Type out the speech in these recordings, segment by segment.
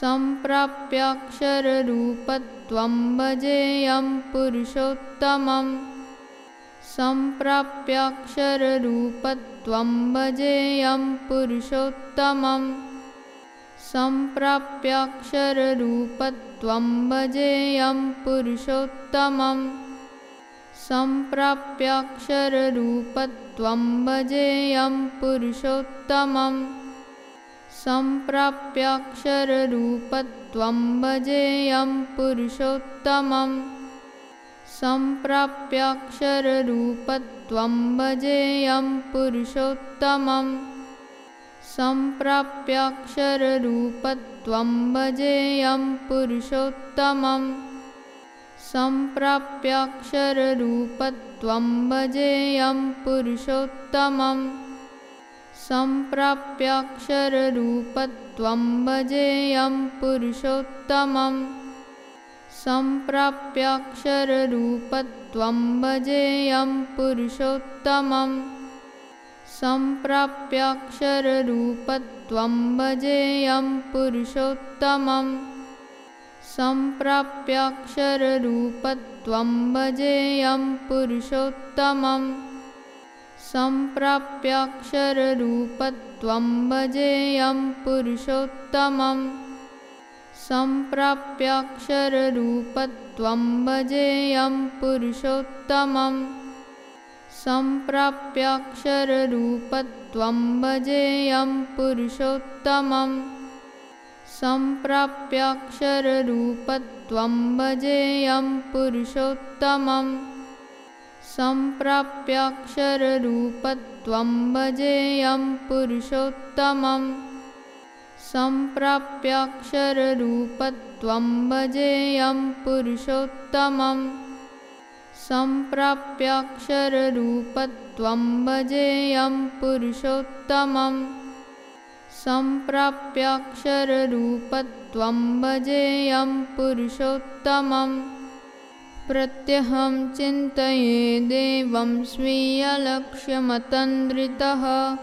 सम्प्राप्याक्षररूपत्वं भजेयं पुरुषोत्तमम् सम्प्राप्याक्षररूपत्वं भजेयं पुरुषोत्तमम् सम्प्राप्याक्षररूपत्वं भजेयं पुरुषोत्तमम् सम्प्राप्याक्षररूपत्वं भजेयं पुरुषोत्तमम् सम्प्राप्याक्षररूपत्वं भजेयं पुरुषोत्तमम्। सम्प्राप्याक्षररूपत्वं भजेयं पुरुषोत्तमम्। सम्प्राप्याक्षररूपत्वं भजेयं पुरुषोत्तमम्। सम्प्राप्याक्षररूपत्वं भजेयं पुरुषोत्तमम् सम्प्राप्याक्षररूपत्वं भजेयं पुरुषोत्तमम्। सम्प्राप्याक्षररूपत्वं भजेयं पुरुषोत्तमम्। सम्प्राप्याक्षररूपत्वं भजेयं पुरुषोत्तमम्। सम्प्राप्याक्षररूपत्वं भजेयं पुरुषोत्तमम् सम्प्राप्याक्षररूपत्वं भजेयं पुरुषोत्तमम्। सम्प्राप्याक्षररूपत्वं भजेयं पुरुषोत्तमम्। सम्प्राप्याक्षररूपत्वं भजेयं पुरुषोत्तमम्। सम्प्राप्याक्षररूपत्वं भजेयं पुरुषोत्तमम् सम्प्राप्याक्षररूपत्वं भजेयं पुरुषोत्तमम्। सम्प्राप्याक्षररूपत्वं भजेयं पुरुषोत्तमम्। सम्प्राप्याक्षररूपत्वं भजेयं पुरुषोत्तमम्। सम्प्राप्याक्षररूपत्वं भजेयं पुरुषोत्तमम् प्रत्यहं चिन्तये देवं स्वीयलक्ष्यमतन्द्रितः।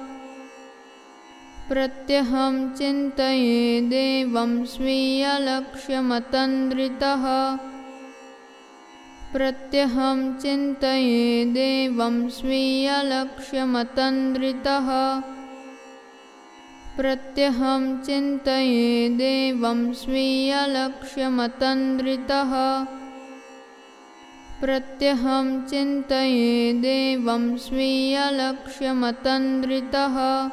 प्रत्यहं चिन्तये देवं स्वीयलक्ष्यमतन्द्रितः। प्रत्यहं चिन्तये देवं स्वीयलक्ष्यमतन्द्रितः। प्रत्यहं चिन्तये देवं स्वीयलक्ष्यमतन्द्रितः प्रत्यहं चिन्तये देवं स्वीयलक्ष्यमतन्द्रितः।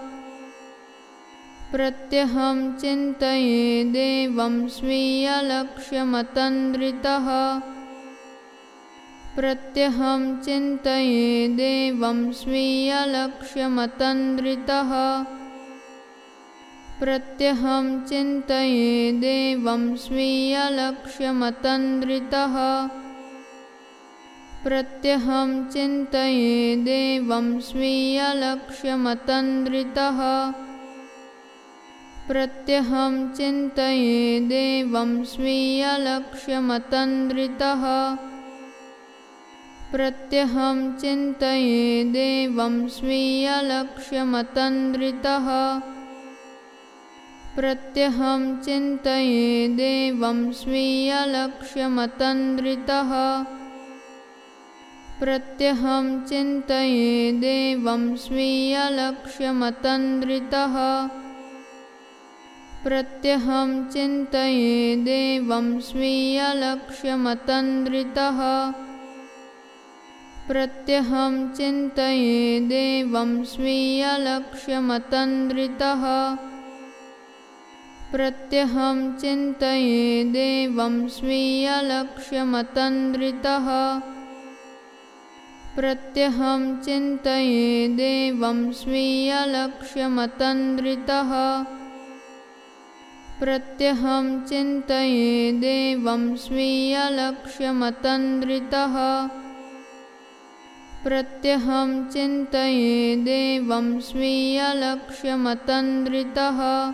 प्रत्यहं चिन्तये देवं स्वीयलक्ष्यमतन्द्रितः। प्रत्यहं चिन्तये देवं स्वीयलक्ष्यमतन्द्रितः। प्रत्यहं चिन्तये देवं स्वीयलक्ष्यमतन्द्रितः प्रत्यहं चिन्तये देवं स्वीयलक्ष्यमतन्द्रितः। प्रत्यहं चिन्तये देवं स्वीयलक्ष्यमतन्द्रितः। प्रत्यहं चिन्तये देवं स्वीयलक्ष्यमतन्द्रितः। प्रत्यहं चिन्तये देवं स्वीयलक्ष्यमतन्द्रितः प्रत्यहं चिन्तये देवं स्वीयलक्ष्यमतन्द्रितः। प्रत्यहं चिन्तये देवं स्वीयलक्ष्यमतन्द्रितः। प्रत्यहं चिन्तये देवं स्वीयलक्ष्यमतन्द्रितः। प्रत्यहं चिन्तये देवं स्वीयलक्ष्यमतन्द्रितः प्रत्यहं चिन्तये देवं स्वीयलक्ष्यमतन्द्रितः। प्रत्यहं चिन्तये देवं स्वीयलक्ष्यमतन्द्रितः। प्रत्यहं चिन्तये देवं स्वीयलक्ष्यमतन्द्रितः।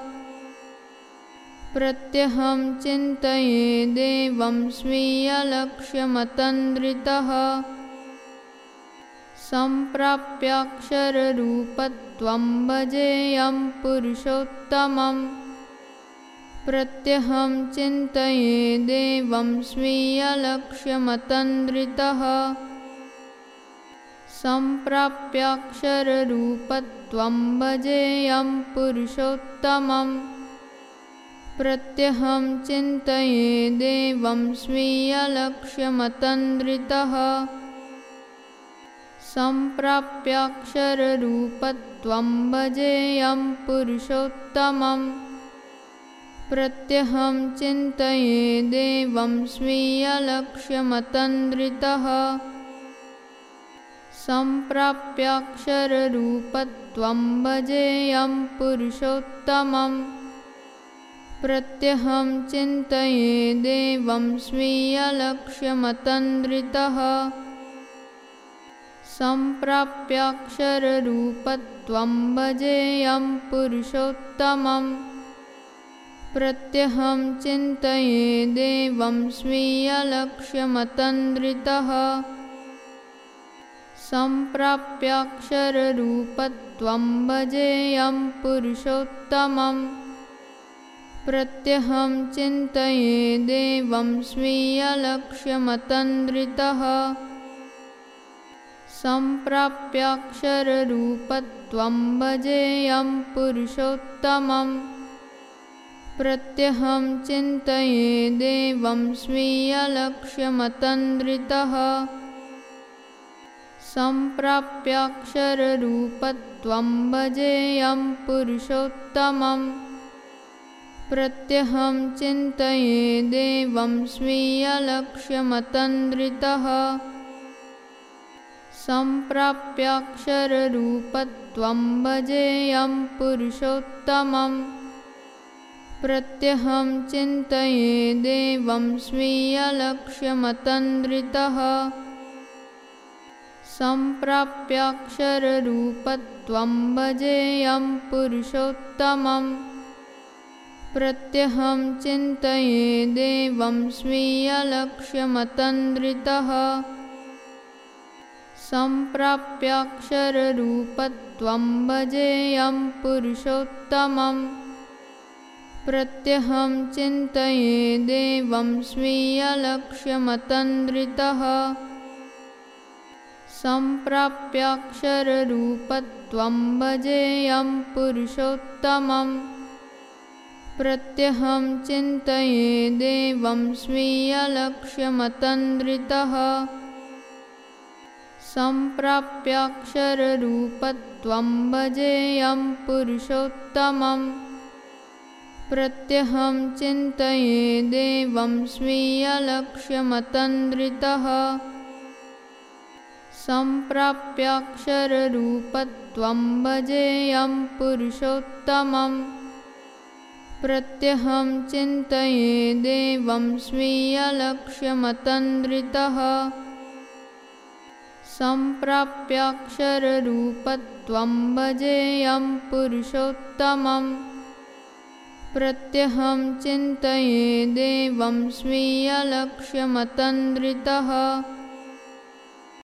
प्रत्यहं चिन्तये देवं स्वीयलक्ष्यमतन्द्रितः सम्प्राप्याक्षररूपत्वं भजेयं पुरुषोत्तमम् प्रत्यहं चिन्तये देवं स्वीयलक्ष्यमतन्द्रितः। सम्प्राप्याक्षररूपत्वं भजेयं पुरुषोत्तमम् प्रत्यहं चिन्तये देवं स्वीयलक्ष्यमतन्द्रितः सम्प्राप्याक्षररूपत्वं भजेयं पुरुषोत्तमम्। प्रत्यहं चिन्तये देवं स्वीयलक्ष्यमतन्द्रितः। सम्प्राप्याक्षररूपत्वं भजेयं पुरुषोत्तमम्। प्रत्यहं चिन्तये देवं स्वीयलक्ष्यमतन्द्रितः सम्प्राप्याक्षररूपत्वं भजेयं पुरुषोत्तमम् प्रत्यहं चिन्तये देवं स्वीयलक्ष्यमतन्द्रितः। सम्प्राप्याक्षररूपत्वं भजेयं पुरुषोत्तमम् प्रत्यहं चिन्तये देवं स्वीयलक्ष्यमतन्द्रितः सम्प्राप्याक्षररूपत्वं भजेयं पुरुषोत्तमम्। प्रत्यहं चिन्तये देवं स्वीयलक्ष्यमतन्द्रितः। सम्प्राप्याक्षररूपत्वं भजेयं पुरुषोत्तमम्। प्रत्यहं चिन्तये देवं स्वीयलक्ष्यमतन्द्रितः सम्प्राप्याक्षररूपत्वं भजेयं पुरुषोत्तमम्। प्रत्यहं चिन्तये देवं स्वीयलक्ष्यमतन्द्रितः। सम्प्राप्याक्षररूपत्वं भजेयं पुरुषोत्तमम्। प्रत्यहं चिन्तये देवं स्वीयलक्ष्यमतन्द्रितः सम्प्राप्याक्षररूपत्वं भजेयं पुरुषोत्तमम् प्रत्यहं चिन्तये देवं स्वीयलक्ष्यमतन्द्रितः। सम्प्राप्याक्षररूपत्वं भजेयं पुरुषोत्तमम् सम्प्राप्याक्षररूपत्वं भजेयं पुरुषोत्तमम्। प्रत्यहं चिन्तये देवं स्वीयलक्ष्यमतन्द्रितः। सम्प्राप्याक्षररूपत्वं भजेयं पुरुषोत्तमम् सम्प्राप्याक्षररूपत्वं भजेयं पुरुषोत्तमम् प्रत्यहं चिन्तये देवं स्वीयलक्ष्यमतन्द्रितः